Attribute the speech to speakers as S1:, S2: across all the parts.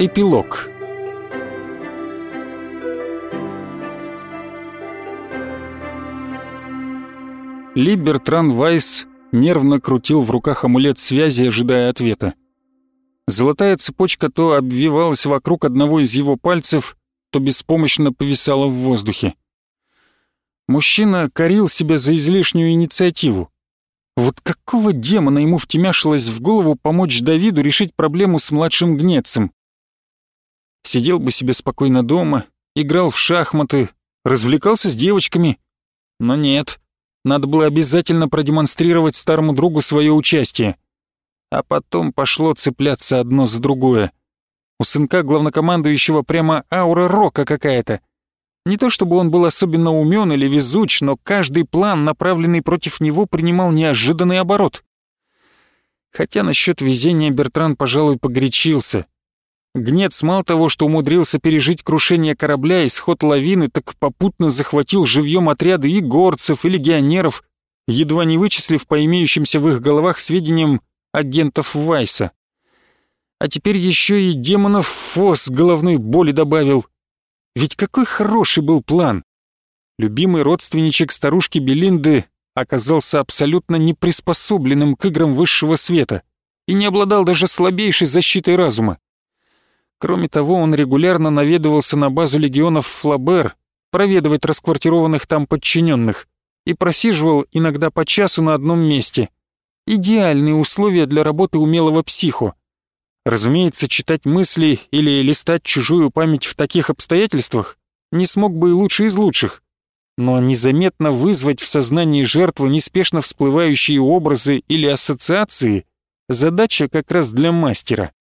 S1: Эпилог Ли Бертран Вайс нервно крутил в руках амулет связи, ожидая ответа. Золотая цепочка то обвивалась вокруг одного из его пальцев, то беспомощно повисала в воздухе. Мужчина корил себя за излишнюю инициативу. Вот какого демона ему втемяшилось в голову помочь Давиду решить проблему с младшим гнецем? Сидел бы себе спокойно дома, играл в шахматы, развлекался с девочками. Но нет, надо было обязательно продемонстрировать старому другу свое участие. А потом пошло цепляться одно за другое. У сынка главнокомандующего прямо аура рока какая-то. Не то чтобы он был особенно умен или везуч, но каждый план, направленный против него, принимал неожиданный оборот. Хотя насчет везения Бертран, пожалуй, погорячился. Гнец мало того, что умудрился пережить крушение корабля и сход лавины, так попутно захватил живьем отряды и горцев, и легионеров, едва не вычислив по имеющимся в их головах сведениям агентов Вайса. А теперь еще и демонов Фос головной боли добавил. Ведь какой хороший был план! Любимый родственничек старушки Белинды оказался абсолютно неприспособленным к играм высшего света и не обладал даже слабейшей защитой разума. Кроме того, он регулярно наведывался на базу легионов Флабер проведывать расквартированных там подчиненных и просиживал иногда по часу на одном месте. Идеальные условия для работы умелого психо. Разумеется, читать мысли или листать чужую память в таких обстоятельствах не смог бы и лучший из лучших. Но незаметно вызвать в сознании жертвы неспешно всплывающие образы или ассоциации — задача как раз для мастера.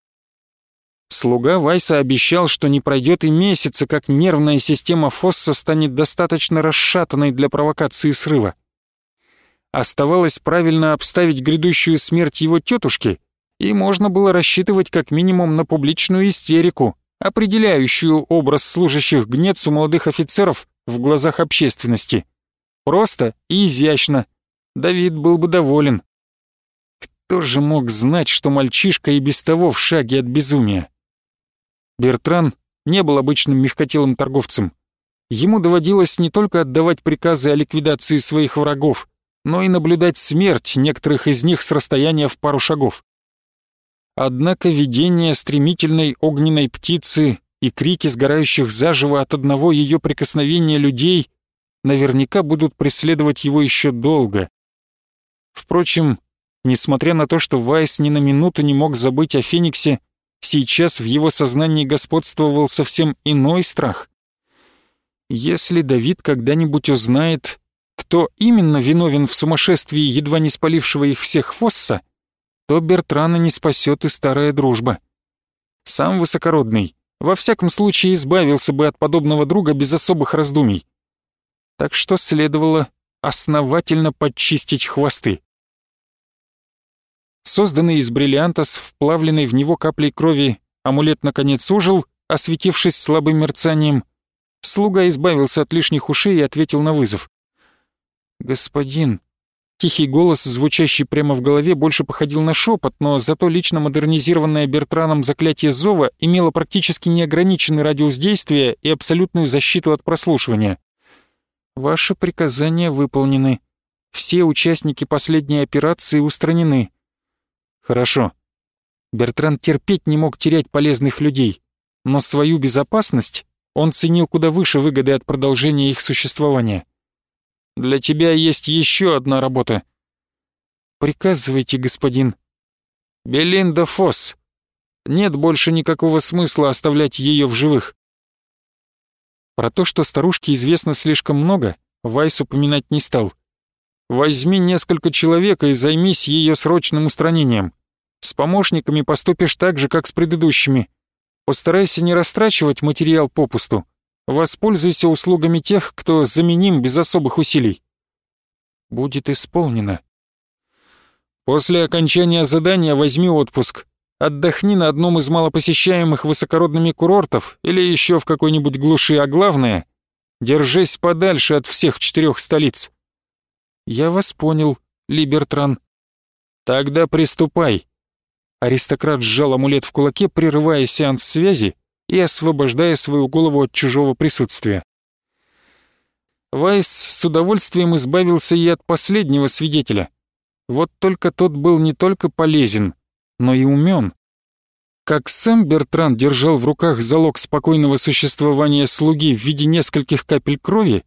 S1: Слуга Вайса обещал, что не пройдет и месяца, как нервная система Фосса станет достаточно расшатанной для провокации срыва. Оставалось правильно обставить грядущую смерть его тетушки, и можно было рассчитывать как минимум на публичную истерику, определяющую образ служащих гнецу молодых офицеров в глазах общественности. Просто и изящно. Давид был бы доволен. Кто же мог знать, что мальчишка и без того в шаге от безумия? Бертран не был обычным мягкотелым торговцем. Ему доводилось не только отдавать приказы о ликвидации своих врагов, но и наблюдать смерть некоторых из них с расстояния в пару шагов. Однако видение стремительной огненной птицы и крики сгорающих заживо от одного ее прикосновения людей наверняка будут преследовать его еще долго. Впрочем, несмотря на то, что Вайс ни на минуту не мог забыть о Фениксе, Сейчас в его сознании господствовал совсем иной страх. Если Давид когда-нибудь узнает, кто именно виновен в сумасшествии, едва не спалившего их всех Фосса, то Бертрана не спасет и старая дружба. Сам высокородный, во всяком случае, избавился бы от подобного друга без особых раздумий. Так что следовало основательно подчистить хвосты. Созданный из бриллианта с вплавленной в него каплей крови, амулет наконец ожил, осветившись слабым мерцанием. Слуга избавился от лишних ушей и ответил на вызов. «Господин...» Тихий голос, звучащий прямо в голове, больше походил на шепот, но зато лично модернизированное Бертраном заклятие Зова имело практически неограниченный радиус действия и абсолютную защиту от прослушивания. «Ваши приказания выполнены. Все участники последней операции устранены. Хорошо. Бертран терпеть не мог терять полезных людей, но свою безопасность он ценил куда выше выгоды от продолжения их существования. Для тебя есть еще одна работа. Приказывайте, господин. Белинда Фосс. Нет больше никакого смысла оставлять ее в живых. Про то, что старушке известно слишком много, Вайс упоминать не стал. Возьми несколько человек и займись ее срочным устранением. С помощниками поступишь так же, как с предыдущими. Постарайся не растрачивать материал попусту. Воспользуйся услугами тех, кто заменим без особых усилий. Будет исполнено. После окончания задания возьми отпуск. Отдохни на одном из малопосещаемых высокородными курортов или еще в какой-нибудь глуши, а главное — держись подальше от всех четырех столиц. Я вас понял, Либертран. Тогда приступай. Аристократ сжал амулет в кулаке, прерывая сеанс связи и освобождая свою голову от чужого присутствия. Вайс с удовольствием избавился и от последнего свидетеля. Вот только тот был не только полезен, но и умен. Как сам Бертран держал в руках залог спокойного существования слуги в виде нескольких капель крови,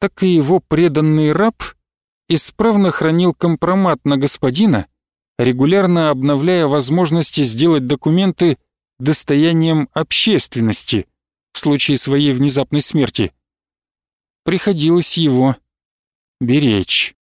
S1: так и его преданный раб исправно хранил компромат на господина, регулярно обновляя возможности сделать документы достоянием общественности в случае своей внезапной смерти приходилось его беречь.